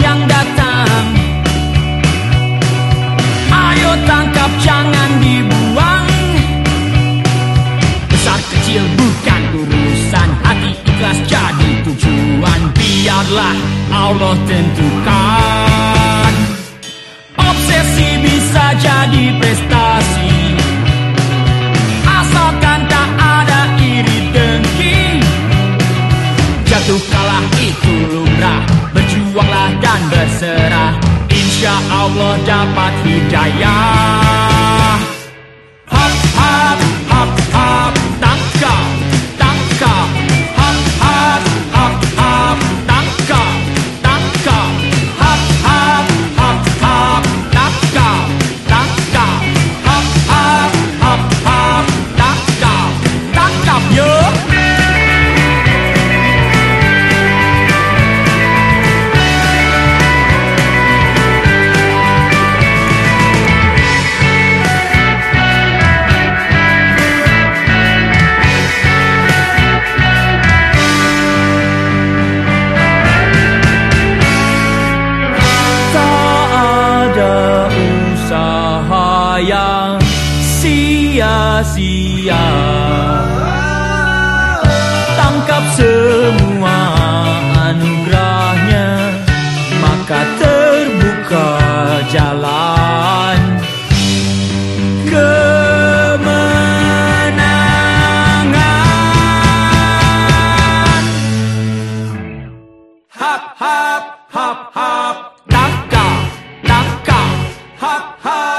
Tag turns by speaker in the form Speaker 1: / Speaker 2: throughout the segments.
Speaker 1: yang datang. Ayo tangkap jangan dibuang. Besar kecil bukan urusan Hati ikhlas jadi tujuan. Biarlah Allah tentukan. Berserah Insya Allah dapat hidayah yang sia-sia. Tangkap semua anugerahnya Maka terbuka jalan kemenangan. Hop, hop, hop, hop, taka, taka, hop, hop.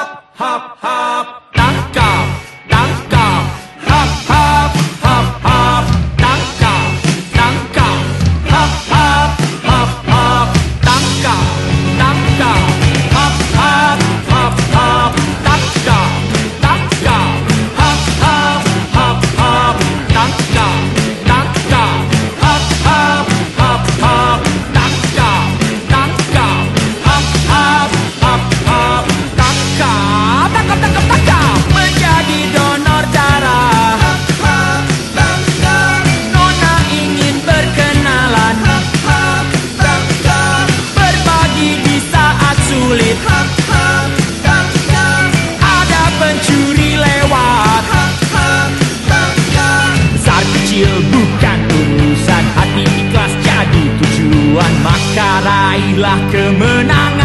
Speaker 1: Carailah kemenangan.